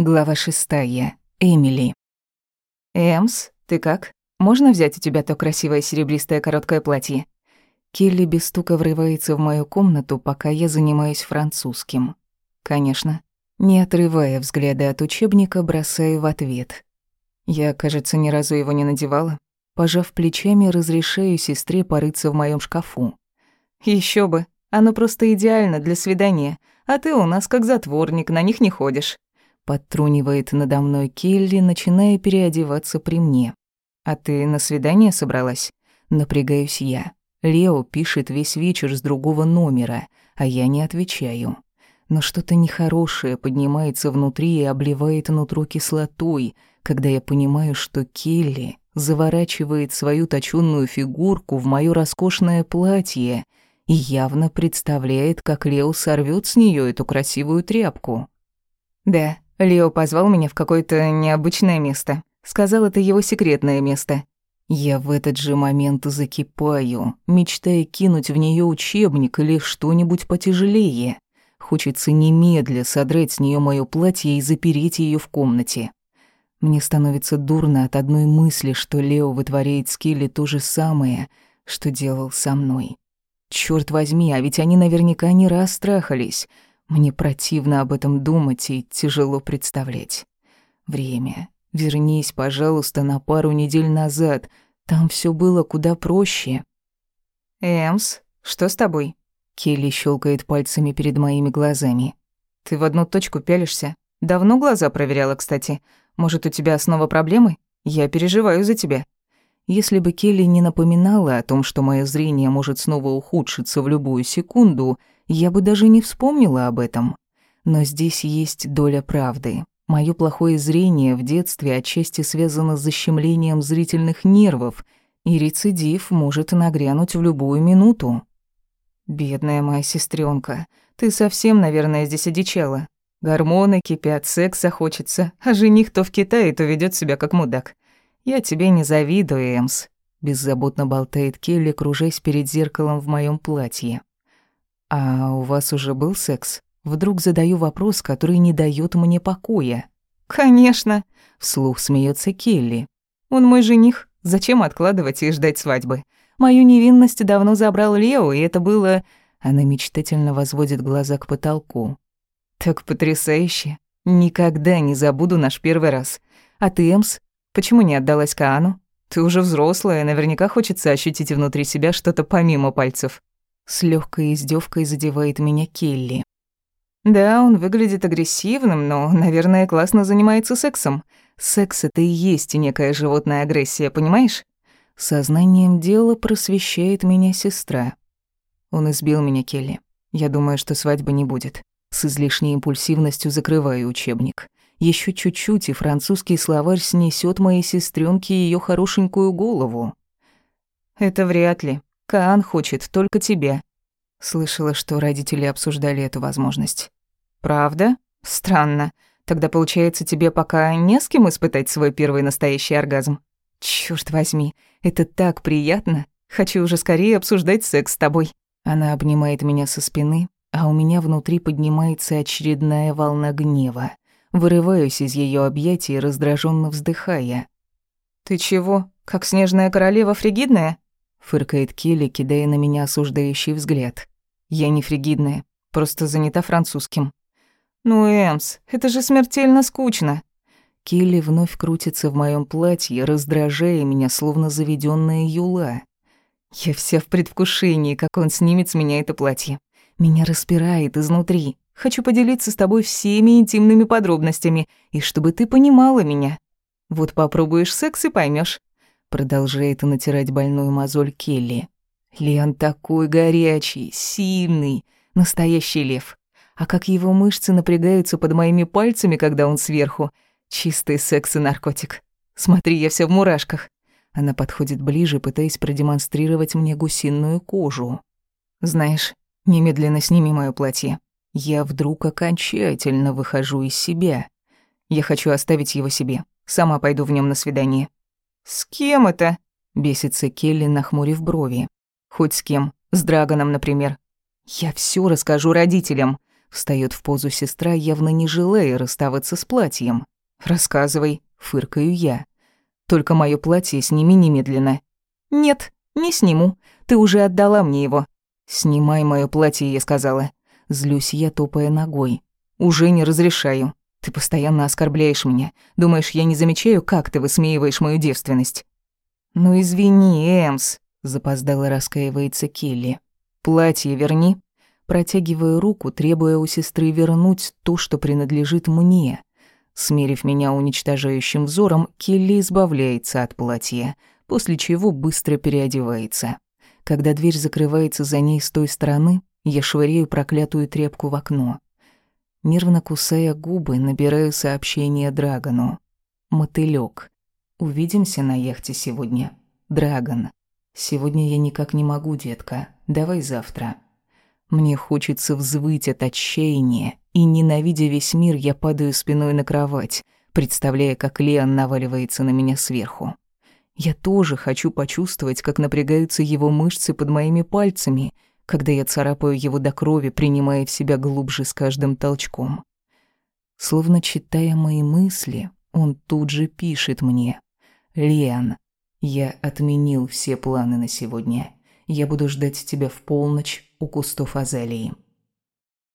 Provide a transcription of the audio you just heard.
Глава шестая. Эмили. «Эмс, ты как? Можно взять у тебя то красивое серебристое короткое платье?» Келли без стука врывается в мою комнату, пока я занимаюсь французским. Конечно. Не отрывая взгляда от учебника, бросаю в ответ. Я, кажется, ни разу его не надевала. Пожав плечами, разрешаю сестре порыться в моем шкафу. Еще бы, оно просто идеально для свидания, а ты у нас как затворник, на них не ходишь. Подтрунивает надо мной Келли, начиная переодеваться при мне. «А ты на свидание собралась?» Напрягаюсь я. Лео пишет весь вечер с другого номера, а я не отвечаю. Но что-то нехорошее поднимается внутри и обливает нутро кислотой, когда я понимаю, что Келли заворачивает свою точёную фигурку в моё роскошное платье и явно представляет, как Лео сорвёт с неё эту красивую тряпку. «Да, Лео позвал меня в какое-то необычное место. Сказал, это его секретное место. Я в этот же момент закипаю, мечтая кинуть в нее учебник или что-нибудь потяжелее. Хочется немедля содрать с нее моё платье и запереть ее в комнате. Мне становится дурно от одной мысли, что Лео вытворяет с Келли то же самое, что делал со мной. Черт возьми, а ведь они наверняка не раз страхались — мне противно об этом думать и тяжело представлять. Время. Вернись, пожалуйста, на пару недель назад. Там все было куда проще. Эмс, что с тобой? Келли щелкает пальцами перед моими глазами. Ты в одну точку пялишься. Давно глаза проверяла, кстати. Может, у тебя снова проблемы? Я переживаю за тебя. Если бы Келли не напоминала о том, что мое зрение может снова ухудшиться в любую секунду, я бы даже не вспомнила об этом. Но здесь есть доля правды. Моё плохое зрение в детстве отчасти связано с защемлением зрительных нервов, и рецидив может нагрянуть в любую минуту. Бедная моя сестренка, ты совсем, наверное, здесь одичала. Гормоны кипят, секса хочется, а жених то в Китае, то ведёт себя как мудак. Я тебе не завидую, Эмс. Беззаботно болтает Келли, кружась перед зеркалом в моём платье. «А у вас уже был секс?» Вдруг задаю вопрос, который не дает мне покоя. «Конечно!» — вслух смеется Келли. «Он мой жених. Зачем откладывать и ждать свадьбы? Мою невинность давно забрал Лео, и это было...» Она мечтательно возводит глаза к потолку. «Так потрясающе. Никогда не забуду наш первый раз. А ты, Эмс, почему не отдалась Каану? Ты уже взрослая, наверняка хочется ощутить внутри себя что-то помимо пальцев». С легкой издевкой задевает меня Келли. Да, он выглядит агрессивным, но, наверное, классно занимается сексом. Секс — это и есть некая животная агрессия, понимаешь? Сознанием дела просвещает меня сестра. Он избил меня, Келли. Я думаю, что свадьбы не будет. С излишней импульсивностью закрываю учебник. Еще чуть-чуть, и французский словарь снесет моей сестренке ее хорошенькую голову. Это вряд ли. Каан хочет только тебя. Слышала, что родители обсуждали эту возможность. Правда? Странно. Тогда, получается, тебе пока не с кем испытать свой первый настоящий оргазм? Чёрт возьми, это так приятно. Хочу уже скорее обсуждать секс с тобой. Она обнимает меня со спины, а у меня внутри поднимается очередная волна гнева. Вырываюсь из её объятий, раздраженно вздыхая. «Ты чего, как снежная королева фригидная?» Фыркает Келли, кидая на меня осуждающий взгляд. Я не фригидная, просто занята французским. Ну, Эмс, это же смертельно скучно. Келли вновь крутится в моем платье, раздражая меня, словно заведенная юла. Я вся в предвкушении, как он снимет с меня это платье. Меня распирает изнутри. Хочу поделиться с тобой всеми интимными подробностями, и чтобы ты понимала меня. Вот попробуешь секс и поймешь. Продолжает натирать больную мозоль Келли. Леон такой горячий, сильный, настоящий лев. А как его мышцы напрягаются под моими пальцами, когда он сверху. Чистый секс и наркотик. Смотри, я вся в мурашках. Она подходит ближе, пытаясь продемонстрировать мне гусиную кожу. Знаешь, немедленно сними моё платье. Я вдруг окончательно выхожу из себя. Я хочу оставить его себе. Сама пойду в нем на свидание. «С кем это?» — бесится Келли, нахмурив брови. «Хоть с кем. С Драгоном, например». «Я все расскажу родителям. Встает в позу сестра, явно не желая расставаться с платьем. «Рассказывай», — фыркаю я. «Только мое платье сними немедленно». «Нет, не сниму. Ты уже отдала мне его». «Снимай мое платье», — я сказала. Злюсь я, топая ногой. «Уже не разрешаю. Ты постоянно оскорбляешь меня. Думаешь, я не замечаю, как ты высмеиваешь мою девственность?» «Ну извини, Эмс», — запоздало раскаивается Келли. «Платье верни». Протягиваю руку, требуя у сестры вернуть то, что принадлежит мне. Смерив меня уничтожающим взором, Келли избавляется от платья, после чего быстро переодевается. Когда дверь закрывается за ней с той стороны, я швыряю проклятую тряпку в окно. Нервно кусая губы, набираю сообщение Драгону. «Мотылёк. Увидимся на яхте сегодня. Драгон. Сегодня я никак не могу, детка. Давай завтра». Мне хочется взвыть от отчаяния, и, ненавидя весь мир, я падаю спиной на кровать, представляя, как Леон наваливается на меня сверху. Я тоже хочу почувствовать, как напрягаются его мышцы под моими пальцами, когда я царапаю его до крови, принимая в себя глубже с каждым толчком. Словно читая мои мысли, он тут же пишет мне. «Лиан, я отменил все планы на сегодня. Я буду ждать тебя в полночь у кустов азалии».